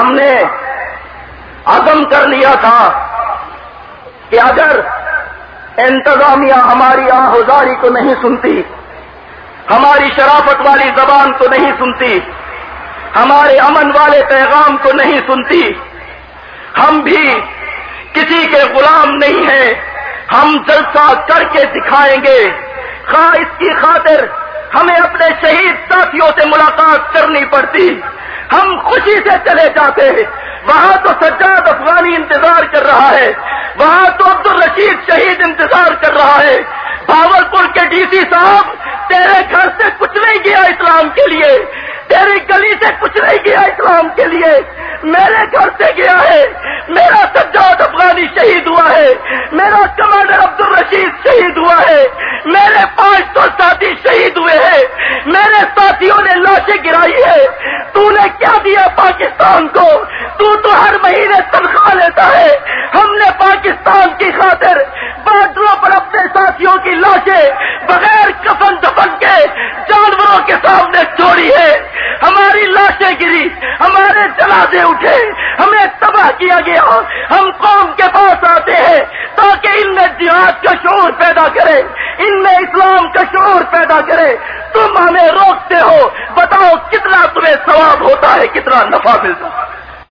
ہم نے عزم کر لیا تھا کہ اگر انتظامیہ ہماری آہوزاری کو نہیں سنتی، ہماری شرافت والی زبان کو نہیں سنتی، ہمارے امن والے پیغام کو نہیں سنتی، ہم بھی کسی کے غلام نہیں ہیں، ہم جلسہ کر کے دکھائیں گے۔ خواہ اس کی خاطر ہمیں اپنے شہید ساتھیوں سے ملاقات کرنی پڑتی۔ ہم خوشی سے چلے جاتے وہاں تو سجاد افغانی انتظار کر رہا ہے۔ وہاں تو عبد الرشید شہید انتظار کر رہا ہے۔ بھاول پور کے ڈی سی صاحب، تیرے گھر سے کچھ نہیں گیا اسلام کے لیے۔ تیری گلی سے کچھ نہیں گیا اسلام کے لیے۔ میرے گھر سے گیا ہے۔ میرا سجاد افغانی شہید ہوا ہے۔ میرا کمانڈر عبد الرشید شہید ہوا ہے۔ میرے پانچ سو ساتھی شہید ہوئے ہیں میرے ساتھیوں نے لاشیں گرائی ہے تو نے کیا دیا پاکستان کو؟ تو تو ہر مہینے تنخواہ لیتا ہے۔ ہم نے پاکستان کی خاطر بارڈروں پر اپنے ساتھیوں کی لاشیں بغیر کفن دفن کے جانوروں کے سامنے چھوڑی ہے ہماری لاشیں گری، ہمارے جنازے اٹھے، ہمیں تباہ کیا گیا۔ ہم قوم کے پاس آتے ہیں تاکہ ان میں جہاد کا شعور پیدا کرے ان میں اسلام کا شعور پیدا کرے تم ہمیں روکتے ہو۔ بتاؤ کتنا تمہیں ثواب ہوتا ہے، کتنا نفع ملتا ہے۔